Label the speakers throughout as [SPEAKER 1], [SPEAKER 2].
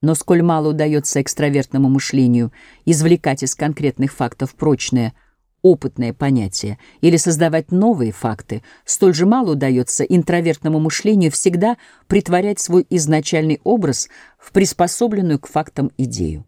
[SPEAKER 1] Но сколь мало удается экстравертному мышлению извлекать из конкретных фактов прочное, опытное понятие или создавать новые факты, столь же мало удается интровертному мышлению всегда притворять свой изначальный образ в приспособленную к фактам идею.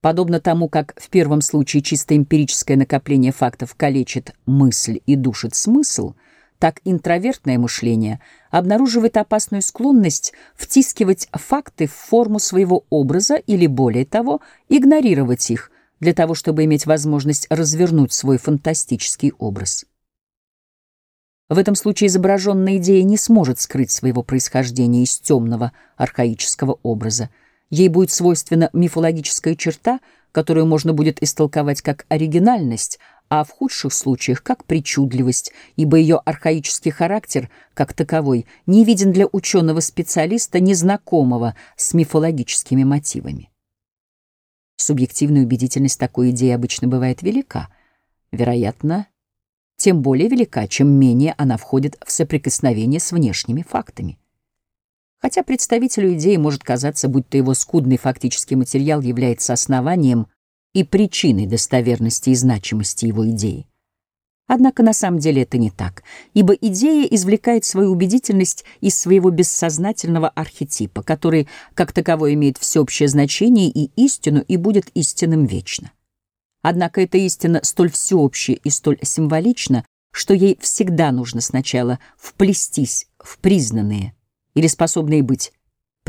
[SPEAKER 1] Подобно тому, как в первом случае чисто эмпирическое накопление фактов калечит мысль и душит смысл — так интровертное мышление обнаруживает опасную склонность втискивать факты в форму своего образа или, более того, игнорировать их для того, чтобы иметь возможность развернуть свой фантастический образ. В этом случае изображенная идея не сможет скрыть своего происхождения из темного архаического образа. Ей будет свойственна мифологическая черта, которую можно будет истолковать как оригинальность, а в худших случаях как причудливость, ибо ее архаический характер, как таковой, не виден для ученого-специалиста, незнакомого с мифологическими мотивами. Субъективная убедительность такой идеи обычно бывает велика. Вероятно, тем более велика, чем менее она входит в соприкосновение с внешними фактами. Хотя представителю идеи может казаться, будто его скудный фактический материал является основанием и причиной достоверности и значимости его идеи. Однако на самом деле это не так, ибо идея извлекает свою убедительность из своего бессознательного архетипа, который, как таковой, имеет всеобщее значение и истину, и будет истинным вечно. Однако эта истина столь всеобщая и столь символична, что ей всегда нужно сначала вплестись в признанные или способные быть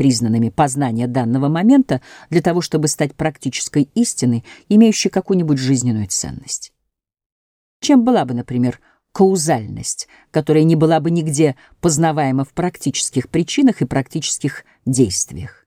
[SPEAKER 1] признанными познания данного момента для того, чтобы стать практической истиной, имеющей какую-нибудь жизненную ценность. Чем была бы, например, каузальность, которая не была бы нигде познаваема в практических причинах и практических действиях?